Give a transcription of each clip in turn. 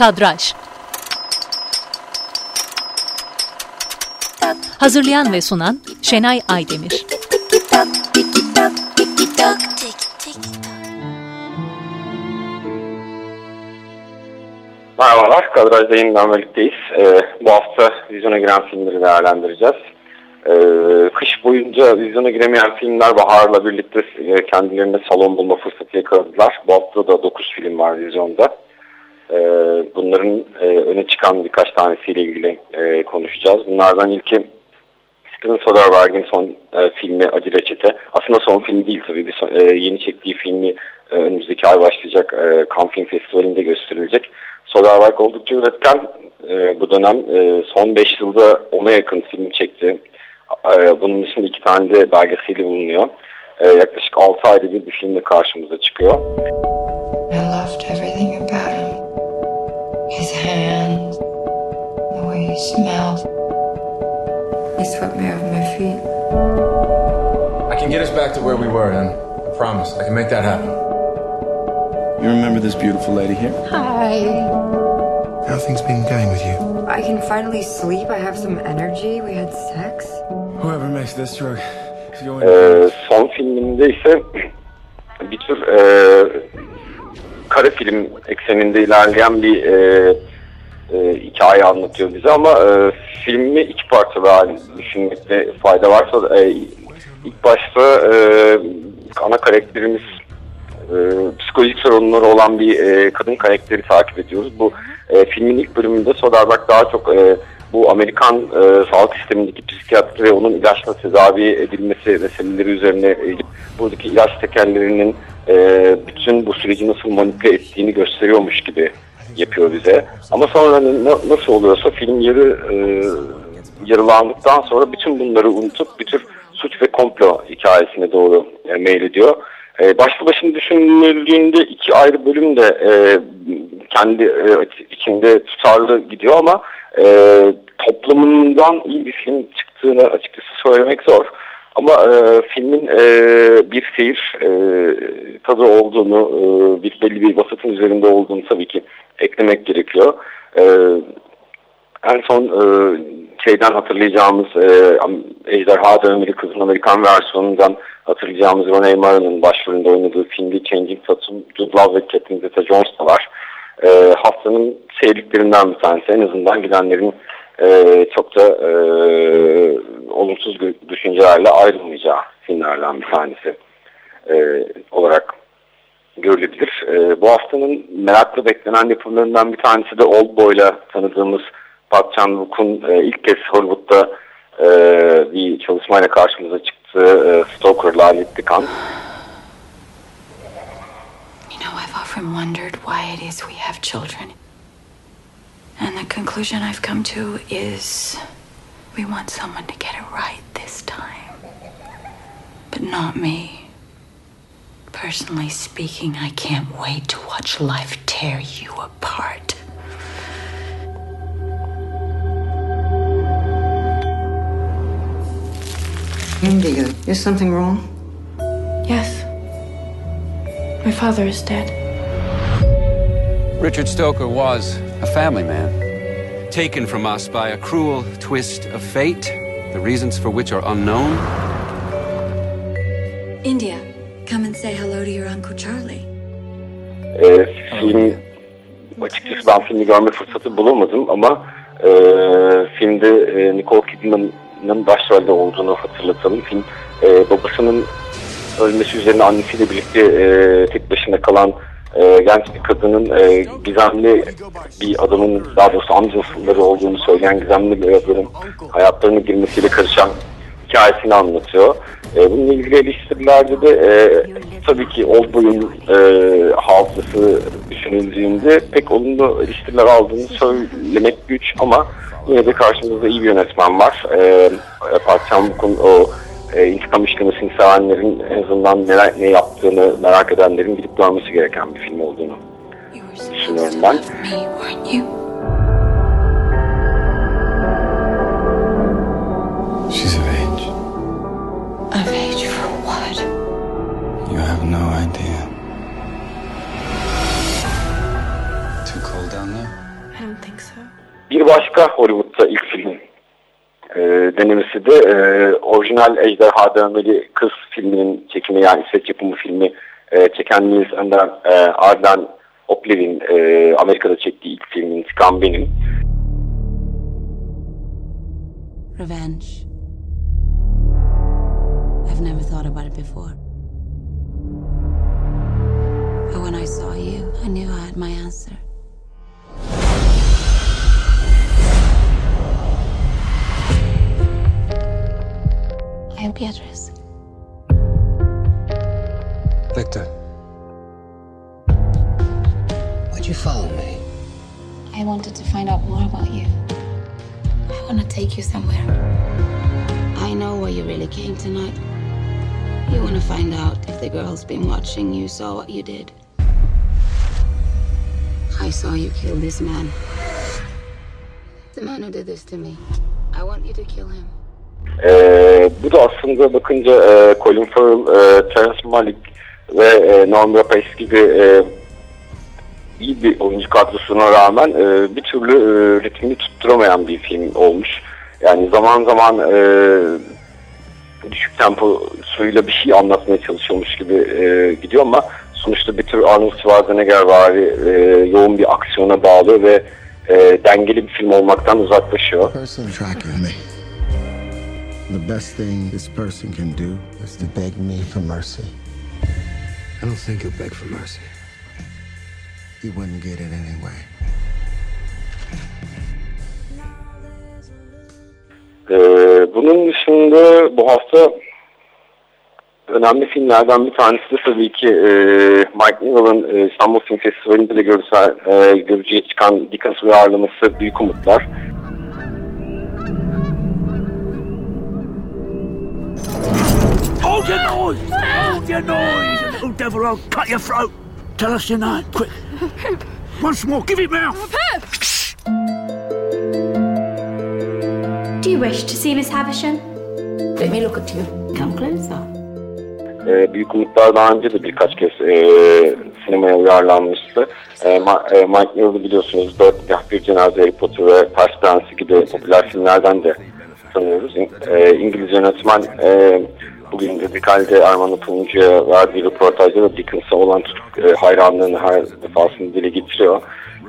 Kadraj Hazırlayan ve sunan Şenay Aydemir Merhabalar, Kadraj'da yeniden birlikteyiz. Ee, bu hafta vizyona giren filmleri değerlendireceğiz. Ee, kış boyunca vizyona giremeyen filmler baharla birlikte e, kendilerine salon bulma fırsatı yakaladılar. Bu hafta da 9 film var vizyonda. Ee, bunların e, öne çıkan birkaç tanesiyle ilgili e, konuşacağız. Bunlardan ilki Steven Soderbergh'in son e, filmi Acı Reçete. Aslında son film değil tabii. Bir son, e, yeni çektiği filmi önümüzdeki ay başlayacak e, Cannes Film Festivali'nde gösterilecek. Soderbergh oldukça üretken. Bu dönem son 5 yılda ona yakın film çekti. Bunun dışında iki tane de belgeseli bulunuyor. Yaklaşık 6 ayda bir bir filmle karşımıza çıkıyor. The way he swept me off my feet. I can get us back to where we were, and I promise I can make that happen. You remember this beautiful lady here? Hi. How things been going with you? I can finally sleep. I have some energy. We had sex. Whoever makes this drug is going Ee, son filminde ise bir tür e, kara film ekseninde ilerleyen bir e, e, hikaye anlatıyor bize ama e, filmi iki parçalı halinde düşünmekte fayda varsa e, ilk başta e, ana karakterimiz e, psikolojik sorunları olan bir e, kadın karakteri takip ediyoruz. Bu e, filmin ilk bölümünde Soderbergh daha çok e, bu Amerikan e, sağlık sistemindeki psikiyatri ve onun ilaçla tedavi edilmesi meseleleri üzerine e, buradaki ilaç tekerlerinin e, bütün bu süreci nasıl manipüle ettiğini gösteriyormuş gibi yapıyor bize. Ama sonra na- nasıl oluyorsa film yarı e, yarılandıktan sonra bütün bunları unutup bir tür suç ve komplo hikayesine doğru e, meylediyor. E, başlı başına düşünüldüğünde iki ayrı bölüm de e, kendi e, içinde tutarlı gidiyor ama e, toplumundan iyi bir film çıktığını açıkçası söylemek zor. Ama e, filmin e, bir seyir e, tadı olduğunu, e, bir belli bir vasatın üzerinde olduğunu tabii ki eklemek gerekiyor. E, en son e, şeyden hatırlayacağımız e, Ejderha Dönmeli Kızın Amerikan versiyonundan hatırlayacağımız Renee Mara'nın başrolünde oynadığı filmde Changing Tatum, Jude Law ve Catherine Zeta-Jones da var. E, haftanın seyirliklerinden bir tanesi. En azından gidenlerin e, çok da e, olumsuz düşüncelerle ayrılmayacağı filmlerden bir tanesi e, olarak görülebilir. E, bu haftanın merakla beklenen yapımlarından bir tanesi de Old Boy'la tanıdığımız Park Chan-wook'un e, ilk kez Hollywood'da e, bir çalışmayla karşımıza çıktığı e, Stoker Lanetli Kan. You know, I've often wondered why it is we have children. And the conclusion I've come to is we want someone to get it right this time. But not me. Personally speaking, I can't wait to watch life tear you apart. India, is something wrong? Yes. My father is dead. Richard Stoker was a family man, taken from us by a cruel twist of fate, the reasons for which are unknown. India, come and say hello to your Uncle Charlie. E, film açıkçası ben filmi görme fırsatı bulamadım ama e, filmde e, Nicole Kidman'ın başrolde olduğunu hatırlatalım. Film e, babasının ölmesi üzerine annesiyle birlikte e, tek başına kalan e, genç bir kadının e, gizemli bir adamın daha doğrusu amcaları olduğunu söyleyen gizemli bir adamın hayatlarına girmesiyle karışan hikayesini anlatıyor. E, bununla ilgili eleştirilerde de e, tabii ki Oldboy'un e, hafızası düşünüldüğünde pek olumlu eleştiriler aldığını söylemek güç ama yine de karşımızda iyi bir yönetmen var. E, Park Chan-wook'un o e, intikam işlemesini sevenlerin en azından neler, ne yaptığını merak edenlerin gidip görmesi gereken bir film olduğunu düşünüyorum ben. Başka Hollywood'da ilk film e, denemesi de e, orijinal Ejderha Dövmeli Kız filminin çekimi yani İsveç yapımı filmi e, çeken Nils Ender, e, Arden Oplev'in e, Amerika'da çektiği ilk film İntikam Benim. Revenge. I've never thought about it before. But when I saw you, I knew I had my answer. I am Beatrice. Victor. Why'd you follow me? I wanted to find out more about you. I want to take you somewhere. I know why you really came tonight. You want to find out if the girl's been watching you saw what you did. I saw you kill this man. The man who did this to me. I want you to kill him. Uh, Bu da aslında bakınca e, Colin Farrell, e, Terrence Malick ve e, Norm Rapace gibi e, iyi bir oyuncu kadrosuna rağmen e, bir türlü e, ritmini tutturamayan bir film olmuş. Yani zaman zaman e, düşük tempo suyla bir şey anlatmaya çalışıyormuş gibi e, gidiyor ama sonuçta bir tür Arnold Schwarzenegger vari e, yoğun bir aksiyona bağlı ve e, dengeli bir film olmaktan uzaklaşıyor. The best thing this person can do is to beg me for mercy. I don't think he'll beg for mercy. He wouldn't get it anyway. Ee, bunun dışında bu hafta önemli filmlerden bir tanesi de tabii ki e, Mike Newell'ın e, İstanbul Film Festivali'nde de görsel, e, görücüye çıkan Dickens uyarlaması Büyük Umutlar. Hold your noise! Hold your noise, you little devil! I'll cut your throat! Tell us your name, quick! Once more, give it mouth! Do you wish to see Miss Havisham? Let me look at you. Come closer. E, Büyük Umutlar daha önce de birkaç kez e, sinemaya uyarlanmıştı. E, Ma- e, Mike Newell'ı biliyorsunuz Dört Nikah Bir Cenaze Harry Potter ve Pers Prensi gibi popüler filmlerden de tanıyoruz. E, İngiliz yönetmen e, bugün Radikal'de Armando Puluncu'ya verdiği röportajda da Dickens'a olan tutuk, e, hayranlığını her defasında dile getiriyor.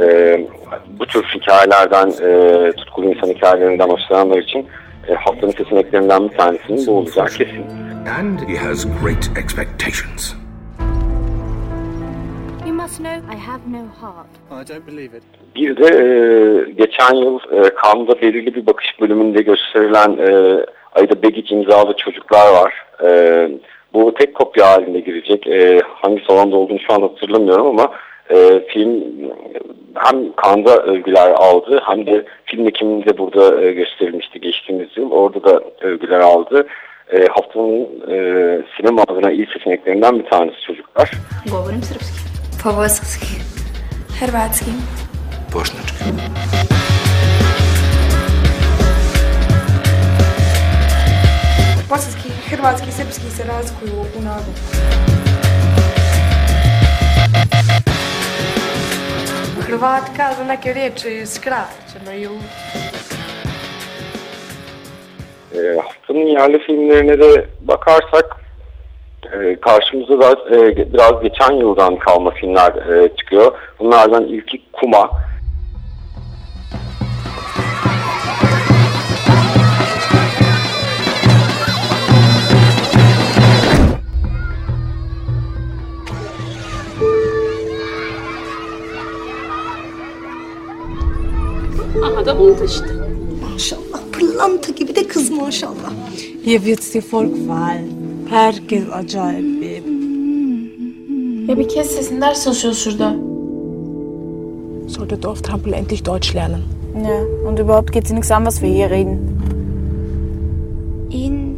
E, bu tür hikayelerden, e, tutkulu insan hikayelerinden hoşlananlar için e, haftanın seçeneklerinden bir tanesinin bu olacağı kesin. And he has great expectations. You must know I have no heart. I don't believe it. Bir de e, geçen yıl e, Cannes'da belirli bir bakış bölümünde gösterilen e, Ayda Begic imzalı çocuklar var. E, bu tek kopya halinde girecek. E, hangi salonda olduğunu şu an hatırlamıyorum ama e, film hem Cannes'da övgüler aldı hem de film ekiminde burada e, gösterilmişti geçtiğimiz yıl. Orada da övgüler aldı. E, haftanın e, sinema adına iyi seçeneklerinden bir tanesi çocuklar. Govorim srpski. Poboskski. Hrvatski. Bošnjački. Bosanski, hrvatski i srpski se razlikuju u narodu. Hrvatka za neke riječi skraćeno i u E, haftanın yerli filmlerine de bakarsak e, karşımıza da e, biraz geçen yıldan kalma filmler e, çıkıyor. Bunlardan ilki Kuma. Buldu işte. Maşallah pırlanta gibi de kız maşallah. Hier wird's dir voll gefallen. Herkes acayip bir. Ya bir kes sesini ders çalışıyoruz şurada. Soll der Dorftrampel endlich Deutsch lernen? Ja, und überhaupt geht sie nichts an, was wir hier reden. In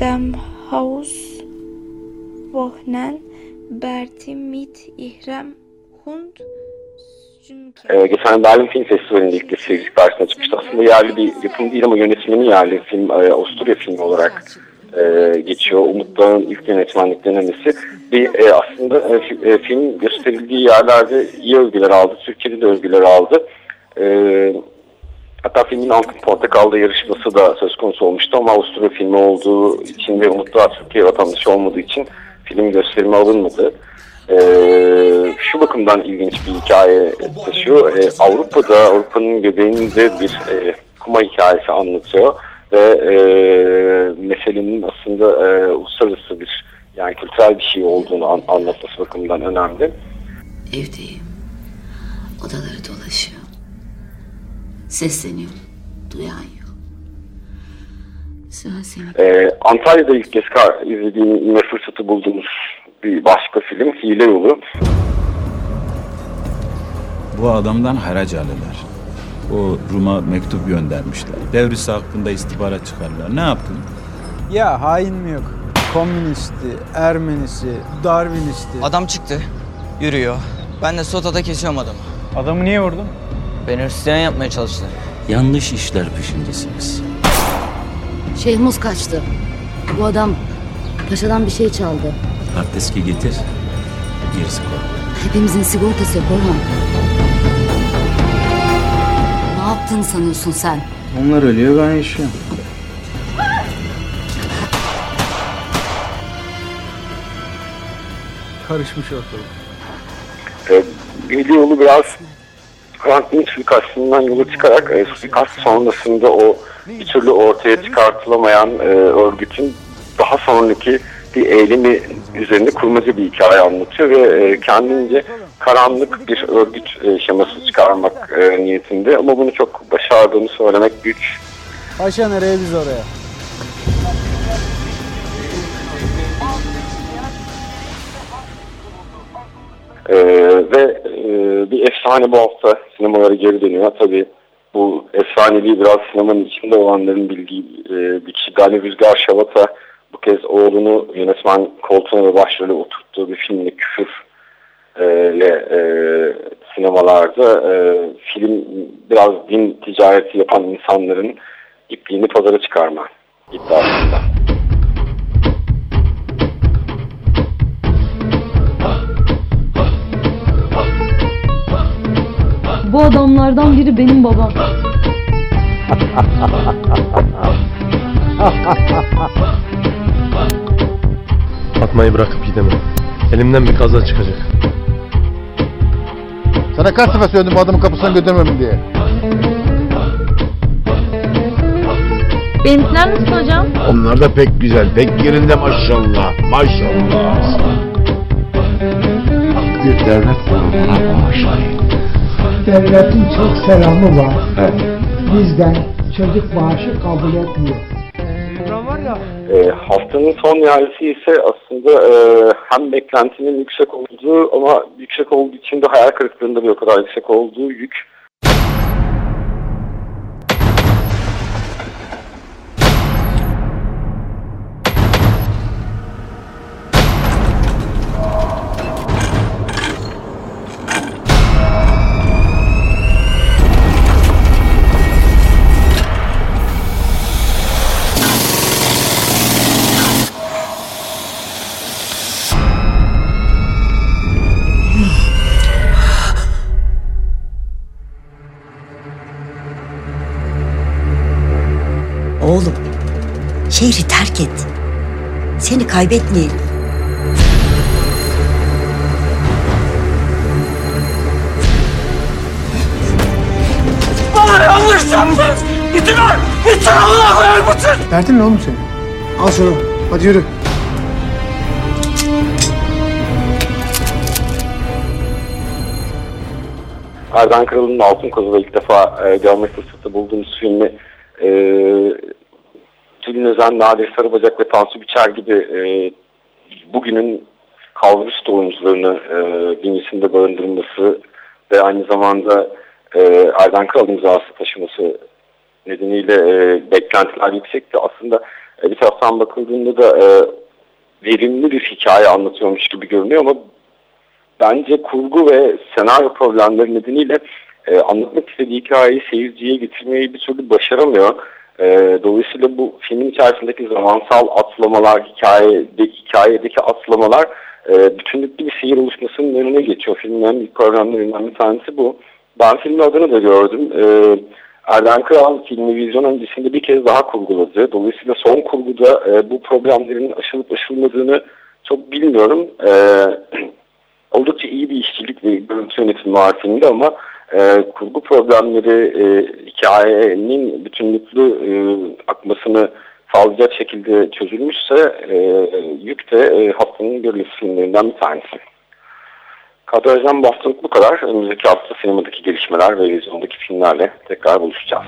dem Haus wohnen Bertie mit ihrem Hund E, geçen Berlin Film Festivali'nde ilk kez seyirci karşısına çıkmıştı. Aslında yerli bir yapım değil ama yönetmeni yerli film, e, Avusturya filmi olarak e, geçiyor. Umutların ilk yönetmenlik denemesi. Bir e, aslında e, e, film gösterildiği yerlerde iyi övgüler aldı. Türkiye'de de övgüler aldı. E, hatta filmin Altın Portakal'da yarışması da söz konusu olmuştu ama Avusturya filmi olduğu için ve Umutlu Türkiye vatandaşı olmadığı için film gösterime alınmadı. E, şu bakımdan ilginç bir hikaye taşıyor. E, Avrupa'da, Avrupa'nın göbeğinde bir e, kuma hikayesi anlatıyor ve e, meselenin aslında e, uluslararası bir yani kültürel bir şey olduğunu an, anlatması bakımından önemli. Evdeyim. Odaları dolaşıyor. Sesleniyorum. Duyan yok. Senin. Ee, Antalya'da ilk kez izlediğim fırsatı bulduğumuz bir başka film Hile Yolu. Bu adamdan haraç alırlar. O Rum'a mektup göndermişler. Devrisi hakkında istihbarat çıkarlar. Ne yaptın? Ya hain mi yok? Komünisti, Ermenisi, Darwinisti. Adam çıktı. Yürüyor. Ben de sotada kesiyorum adamı. Adamı niye vurdun? Beni Hristiyan yapmaya çalıştı. Yanlış işler peşindesiniz. Şehmuz kaçtı. Bu adam paşadan bir şey çaldı. Arteski getir. Gerisi kolay. Hepimizin sigortası yok Orhan. Ne yaptığını sanıyorsun sen? Onlar ölüyor ben yaşıyorum. Karışmış ortalık. E, Yolu biraz Franklin suikastından yola çıkarak e, suikast sonrasında o bir türlü ortaya çıkartılamayan e, örgütün daha sonraki bir eylemi üzerinde kurmaca bir hikaye anlatıyor ve e, kendince karanlık bir örgüt e, şeması çıkarmak e, niyetinde ama bunu çok başardığını söylemek güç. Paşa nereye biz oraya? Ee, ve e, bir efsane bu hafta sinemalara geri dönüyor. Tabii bu efsaneliği biraz sinemanın içinde olanların bildiği e, bir kişi Gani Rüzgar Şavata bu kez oğlunu yönetmen koltuğuna ve başrolü oturttuğu bir filmle küfür e, e, sinemalarda e, film biraz din ticareti yapan insanların ipliğini pazara çıkarma iddiasında. Bu adamlardan biri benim babam. Atmayı bırakıp gidemem. Elimden bir kaza çıkacak. Sana kaç sefer söyledim bu adamın kapısından götürmem diye. Benimkiler nasıl hocam? Onlar da pek güzel, pek yerinde maşallah, maşallah. Bir devlet kurumuna bağışlayın. Devletin çok selamı var. Bizden çocuk bağışı kabul etmiyor. E, haftanın son nihalisi ise aslında e, hem beklentinin yüksek olduğu ama yüksek olduğu için de hayal kırıklığında bir o kadar yüksek olduğu yük. Seni kaybetmeyelim. Bana yanlış yaptın! Bitir lan! Bitir Allah koyar bitir! Derdin ne oğlum senin? Al şunu. Hadi yürü. Erdan Kralı'nın Altın Koza'da ilk defa e, görme fırsatı bulduğumuz filmi e, Tülin Özen, Nadir Sarıbacak ve Tansu Biçer gibi e, bugünün kalburüst oyuncularını e, bünyesinde barındırması ve aynı zamanda e, Erdan Kral imzası taşıması nedeniyle e, beklentiler yüksekti. Aslında e, bir taraftan bakıldığında da e, verimli bir hikaye anlatıyormuş gibi görünüyor ama bence kurgu ve senaryo problemleri nedeniyle e, anlatmak istediği hikayeyi seyirciye getirmeyi bir türlü başaramıyor. E, dolayısıyla bu filmin içerisindeki zamansal atlamalar, hikayede, hikayedeki atlamalar e, bütünlüklü bir seyir oluşmasının önüne geçiyor. Filmin en büyük problemlerinden bir tanesi bu. Ben filmin adını da gördüm. Ee, Erden Kral filmi vizyon öncesinde bir kez daha kurguladı. Dolayısıyla son kurguda e, bu problemlerin aşılıp aşılmadığını çok bilmiyorum. Ee, oldukça iyi bir işçilik ve görüntü yönetimi var filmde ama e, kurgu problemleri e, hikayenin bütünlüklü e, akmasını sağlayacak şekilde çözülmüşse e, yük de e, haftanın görülmesi filmlerinden bir tanesi. Kadrajdan bu haftalık bu kadar. Önümüzdeki hafta sinemadaki gelişmeler ve vizyondaki filmlerle tekrar buluşacağız.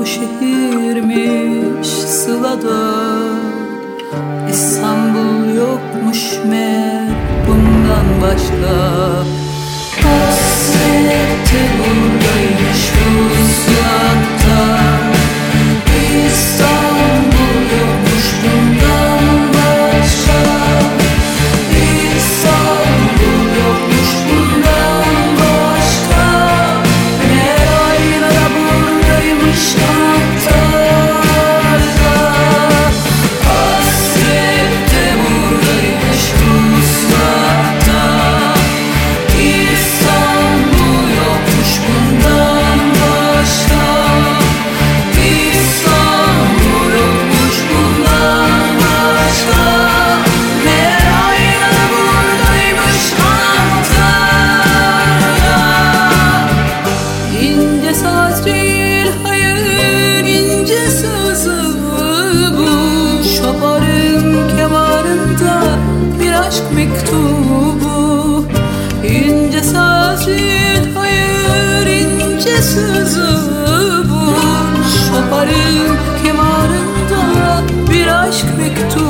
Bu şehirmiş sılada. İstanbul yokmuş meğer bundan başka aşk mektubu. İnce değil hayır ince sazı bu. Şoparın kemarında bir aşk mektubu